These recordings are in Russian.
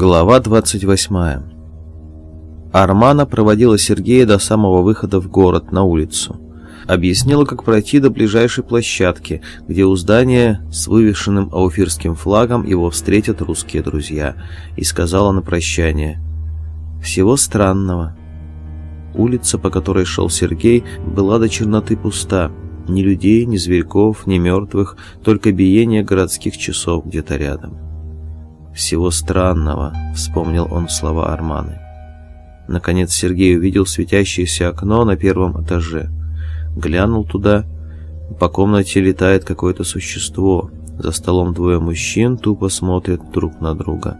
Глава 28. Армана проводила Сергея до самого выхода в город, на улицу. Объяснила, как пройти до ближайшей площадки, где у здания с вывешенным ауфирским флагом его встретят русские друзья, и сказала на прощание «Всего странного». Улица, по которой шел Сергей, была до черноты пуста. Ни людей, ни зверьков, ни мертвых, только биение городских часов где-то рядом всего странного», — вспомнил он слова Арманы. Наконец Сергей увидел светящееся окно на первом этаже. Глянул туда. По комнате летает какое-то существо. За столом двое мужчин тупо смотрят друг на друга.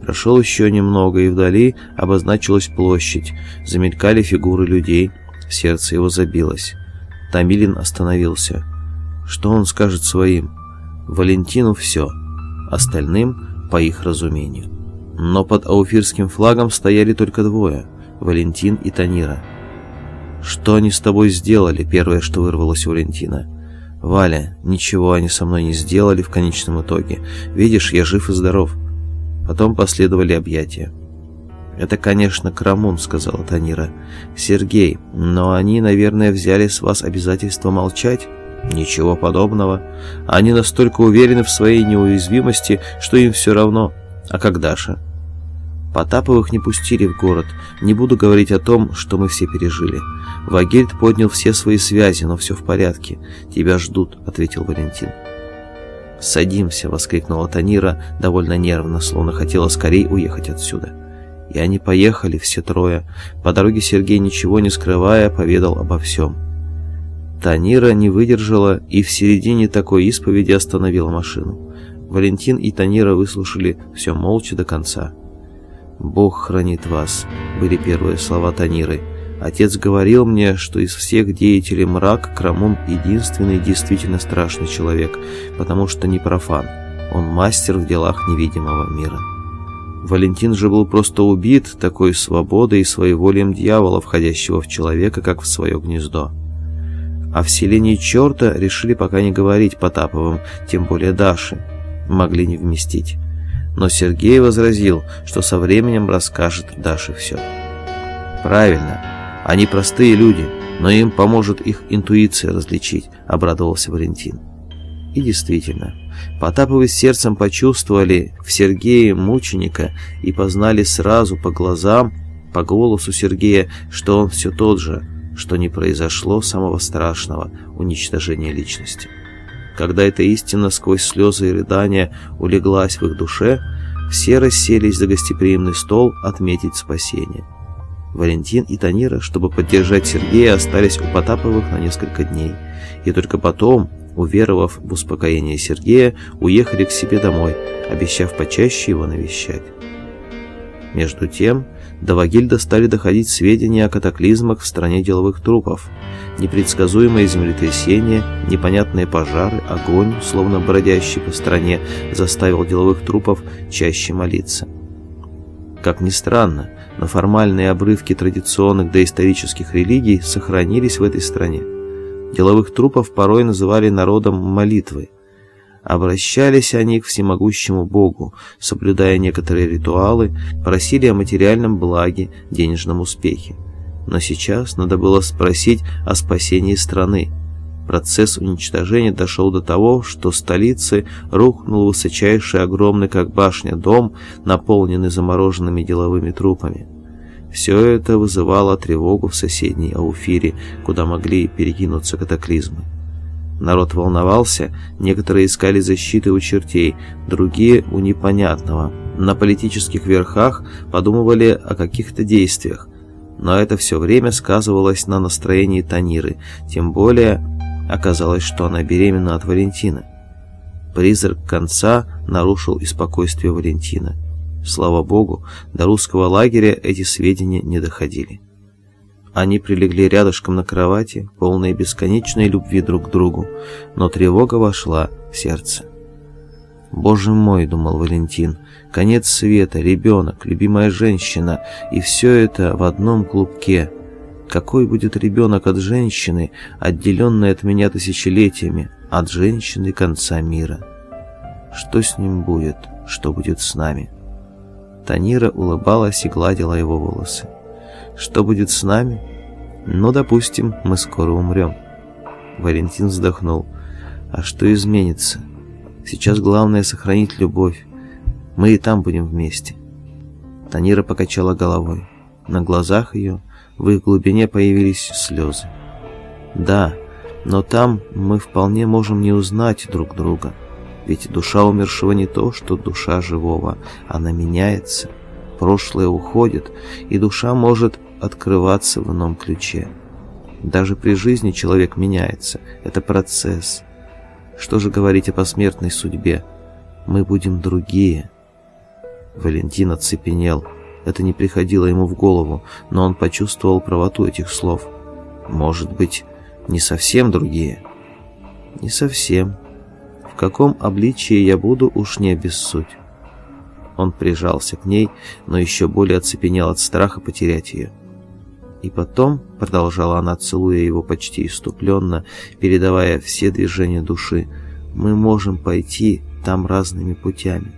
Прошел еще немного, и вдали обозначилась площадь. Замелькали фигуры людей. Сердце его забилось. Тамилин остановился. Что он скажет своим? Валентину все. Остальным по их разумению. Но под ауфирским флагом стояли только двое – Валентин и Танира. «Что они с тобой сделали?» – первое, что вырвалось у Валентина. «Валя, ничего они со мной не сделали в конечном итоге. Видишь, я жив и здоров». Потом последовали объятия. «Это, конечно, Крамун», — сказала Танира. «Сергей, но они, наверное, взяли с вас обязательство молчать?» Ничего подобного. Они настолько уверены в своей неуязвимости, что им все равно. А как Даша? Потаповых не пустили в город. Не буду говорить о том, что мы все пережили. Вагельд поднял все свои связи, но все в порядке. Тебя ждут, ответил Валентин. «Садимся!» — воскликнула Танира довольно нервно, словно хотела скорее уехать отсюда. И они поехали, все трое. По дороге Сергей, ничего не скрывая, поведал обо всем. Танира не выдержала и в середине такой исповеди остановила машину. Валентин и Танира выслушали все молча до конца. «Бог хранит вас», — были первые слова Таниры. «Отец говорил мне, что из всех деятелей мрак Крамун единственный действительно страшный человек, потому что не профан. Он мастер в делах невидимого мира». Валентин же был просто убит такой свободой и своеволием дьявола, входящего в человека, как в свое гнездо. О вселении черта решили пока не говорить Потаповым, тем более Даше. Могли не вместить. Но Сергей возразил, что со временем расскажет Даше все. «Правильно. Они простые люди, но им поможет их интуиция различить», — обрадовался Валентин. И действительно, Потаповы сердцем почувствовали в Сергее мученика и познали сразу по глазам, по голосу Сергея, что он все тот же, что не произошло самого страшного уничтожения личности. Когда эта истина сквозь слезы и рыдания улеглась в их душе, все расселись за гостеприимный стол отметить спасение. Валентин и Танира, чтобы поддержать Сергея, остались у Потаповых на несколько дней, и только потом, уверовав в успокоение Сергея, уехали к себе домой, обещав почаще его навещать. Между тем, до Вагильда стали доходить сведения о катаклизмах в стране деловых трупов. Непредсказуемые землетрясения, непонятные пожары, огонь, словно бродящий по стране, заставил деловых трупов чаще молиться. Как ни странно, но формальные обрывки традиционных доисторических религий сохранились в этой стране. Деловых трупов порой называли народом молитвы. Обращались они к всемогущему Богу, соблюдая некоторые ритуалы, просили о материальном благе, денежном успехе. Но сейчас надо было спросить о спасении страны. Процесс уничтожения дошел до того, что в столице рухнул высочайший огромный как башня дом, наполненный замороженными деловыми трупами. Все это вызывало тревогу в соседней Ауфире, куда могли перекинуться катаклизмы. Народ волновался, некоторые искали защиты у чертей, другие у непонятного. На политических верхах подумывали о каких-то действиях. Но это все время сказывалось на настроении Таниры, тем более оказалось, что она беременна от Валентина. Призрак конца нарушил и спокойствие Валентина. Слава богу, до русского лагеря эти сведения не доходили. Они прилегли рядышком на кровати, полные бесконечной любви друг к другу, но тревога вошла в сердце. «Боже мой», — думал Валентин, — «конец света, ребенок, любимая женщина, и все это в одном клубке. Какой будет ребенок от женщины, отделенной от меня тысячелетиями, от женщины конца мира? Что с ним будет, что будет с нами?» Танира улыбалась и гладила его волосы. «Что будет с нами? Ну, допустим, мы скоро умрем». Валентин вздохнул. «А что изменится? Сейчас главное сохранить любовь. Мы и там будем вместе». Танира покачала головой. На глазах ее в их глубине появились слезы. «Да, но там мы вполне можем не узнать друг друга». Ведь душа умершего не то, что душа живого. Она меняется, прошлое уходит, и душа может открываться в ином ключе. Даже при жизни человек меняется. Это процесс. Что же говорить о посмертной судьбе? Мы будем другие. Валентин оцепенел. Это не приходило ему в голову, но он почувствовал правоту этих слов. Может быть, не совсем другие? Не совсем. В каком обличии я буду, уж не обессудь. Он прижался к ней, но еще более оцепенел от страха потерять ее. И потом, продолжала она, целуя его почти иступленно, передавая все движения души, мы можем пойти там разными путями.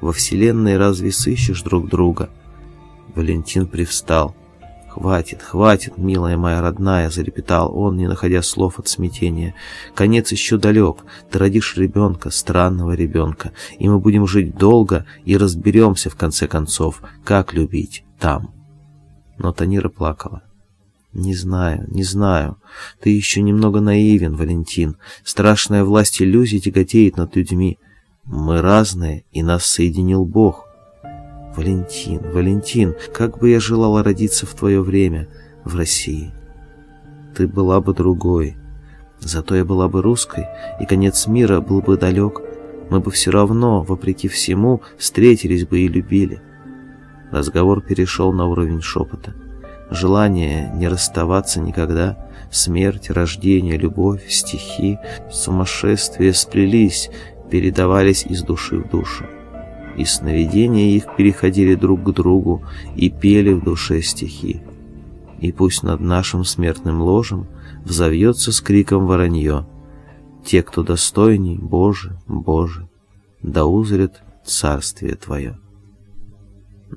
Во Вселенной разве сыщешь друг друга? Валентин привстал. «Хватит, хватит, милая моя родная!» — зарепетал он, не находя слов от смятения. «Конец еще далек. Ты родишь ребенка, странного ребенка, и мы будем жить долго и разберемся, в конце концов, как любить там». Но Танира плакала. «Не знаю, не знаю. Ты еще немного наивен, Валентин. Страшная власть иллюзий тяготеет над людьми. Мы разные, и нас соединил Бог. Валентин, Валентин, как бы я желала родиться в твое время в России. Ты была бы другой. Зато я была бы русской, и конец мира был бы далек. Мы бы все равно, вопреки всему, встретились бы и любили. Разговор перешел на уровень шепота. Желание не расставаться никогда, смерть, рождение, любовь, стихи, сумасшествие сплелись, передавались из души в душу и сновидения их переходили друг к другу и пели в душе стихи. И пусть над нашим смертным ложем взовьется с криком воронье. Те, кто достойней, Боже, Боже, да узрят царствие Твое.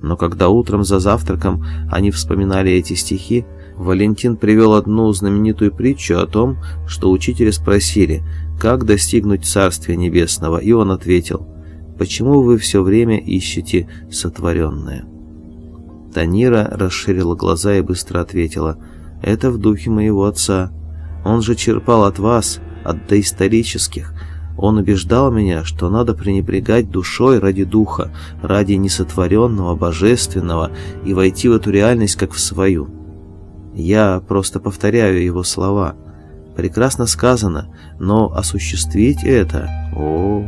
Но когда утром за завтраком они вспоминали эти стихи, Валентин привел одну знаменитую притчу о том, что учителя спросили, как достигнуть Царствия Небесного, и он ответил – Почему вы все время ищете сотворенное?» Танира расширила глаза и быстро ответила. «Это в духе моего отца. Он же черпал от вас, от доисторических. Он убеждал меня, что надо пренебрегать душой ради духа, ради несотворенного, божественного и войти в эту реальность как в свою. Я просто повторяю его слова. Прекрасно сказано, но осуществить это... О,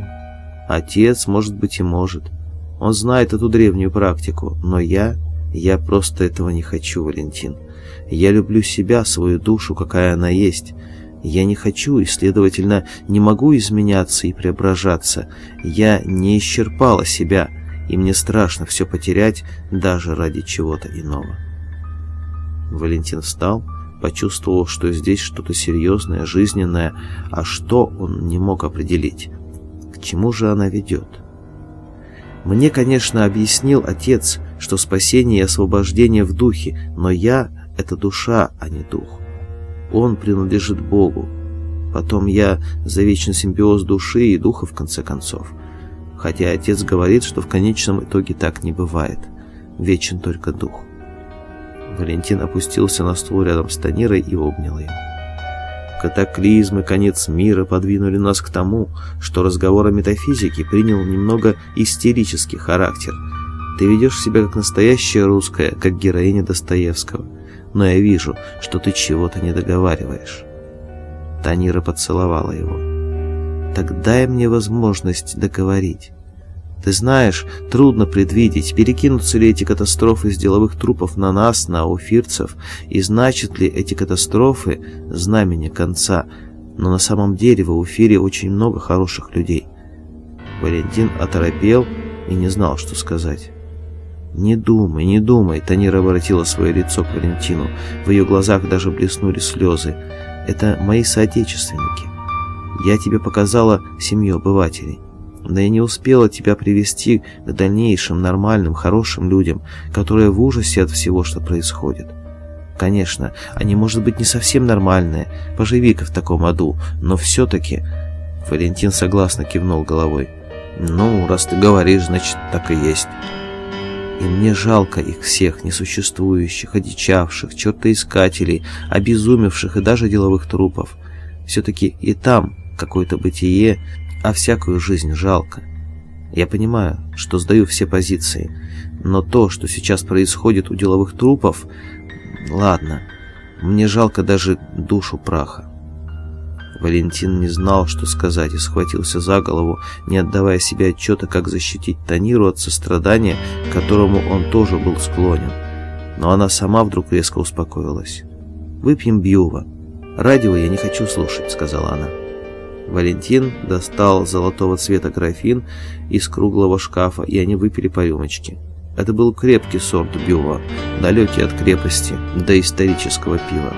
Отец, может быть, и может. Он знает эту древнюю практику, но я... Я просто этого не хочу, Валентин. Я люблю себя, свою душу, какая она есть. Я не хочу и, следовательно, не могу изменяться и преображаться. Я не исчерпала себя, и мне страшно все потерять даже ради чего-то иного. Валентин встал, почувствовал, что здесь что-то серьезное, жизненное, а что он не мог определить чему же она ведет? Мне, конечно, объяснил отец, что спасение и освобождение в духе, но я — это душа, а не дух. Он принадлежит Богу. Потом я за вечный симбиоз души и духа в конце концов. Хотя отец говорит, что в конечном итоге так не бывает. Вечен только дух. Валентин опустился на стул рядом с Танирой и обнял ее. Катаклизмы, конец мира подвинули нас к тому, что разговор о метафизике принял немного истерический характер. Ты ведешь себя как настоящая русская, как героиня Достоевского. Но я вижу, что ты чего-то не договариваешь. Танира поцеловала его. Так дай мне возможность договорить. Ты знаешь, трудно предвидеть, перекинутся ли эти катастрофы с деловых трупов на нас, на уфирцев, и значат ли эти катастрофы знамени конца. Но на самом деле в Уфире очень много хороших людей. Валентин оторопел и не знал, что сказать. «Не думай, не думай», — Танира обратила свое лицо к Валентину. В ее глазах даже блеснули слезы. «Это мои соотечественники. Я тебе показала семью обывателей. Да я не успела тебя привести к дальнейшим нормальным, хорошим людям, которые в ужасе от всего, что происходит. Конечно, они, может быть, не совсем нормальные, поживи-ка в таком аду, но все-таки...» Валентин согласно кивнул головой. «Ну, раз ты говоришь, значит, так и есть». И мне жалко их всех, несуществующих, одичавших, чертоискателей, обезумевших и даже деловых трупов. Все-таки и там какое-то бытие, а всякую жизнь жалко. Я понимаю, что сдаю все позиции, но то, что сейчас происходит у деловых трупов, ладно, мне жалко даже душу праха. Валентин не знал, что сказать, и схватился за голову, не отдавая себе отчета, как защитить Таниру от сострадания, к которому он тоже был склонен. Но она сама вдруг резко успокоилась. «Выпьем бьюва. Радио я не хочу слушать», — сказала она. Валентин достал золотого цвета графин из круглого шкафа, и они выпили по рюмочке. Это был крепкий сорт бьюва, далекий от крепости до исторического пива.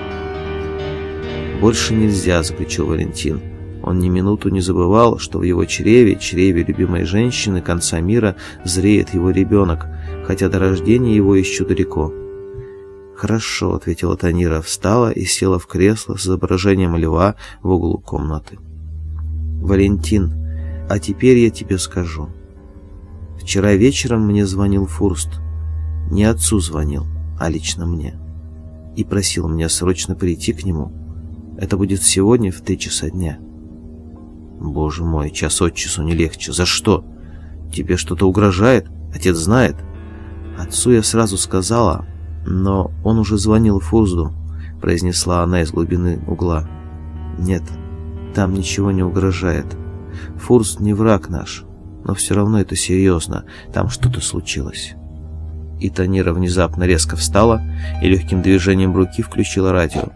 «Больше нельзя», — заключил Валентин. Он ни минуту не забывал, что в его чреве, чреве любимой женщины конца мира, зреет его ребенок, хотя до рождения его еще далеко. «Хорошо», — ответила Танира, встала и села в кресло с изображением льва в углу комнаты. «Валентин, а теперь я тебе скажу. Вчера вечером мне звонил Фурст. Не отцу звонил, а лично мне. И просил меня срочно прийти к нему» Это будет сегодня в три часа дня. Боже мой, час от часу не легче. За что? Тебе что-то угрожает? Отец знает? Отцу я сразу сказала, но он уже звонил Фурзду, произнесла она из глубины угла. Нет, там ничего не угрожает. Фурст не враг наш, но все равно это серьезно, там что-то случилось. И Танира внезапно резко встала и легким движением руки включила радио.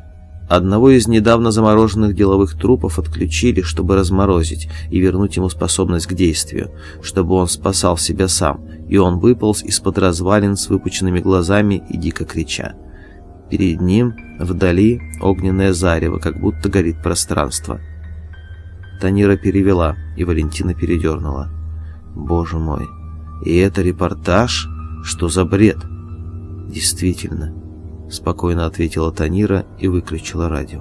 Одного из недавно замороженных деловых трупов отключили, чтобы разморозить и вернуть ему способность к действию, чтобы он спасал себя сам, и он выполз из-под развалин с выпученными глазами и дико крича. Перед ним, вдали, огненное зарево, как будто горит пространство. Танира перевела, и Валентина передернула. «Боже мой, и это репортаж? Что за бред?» «Действительно». — спокойно ответила Танира и выключила радио.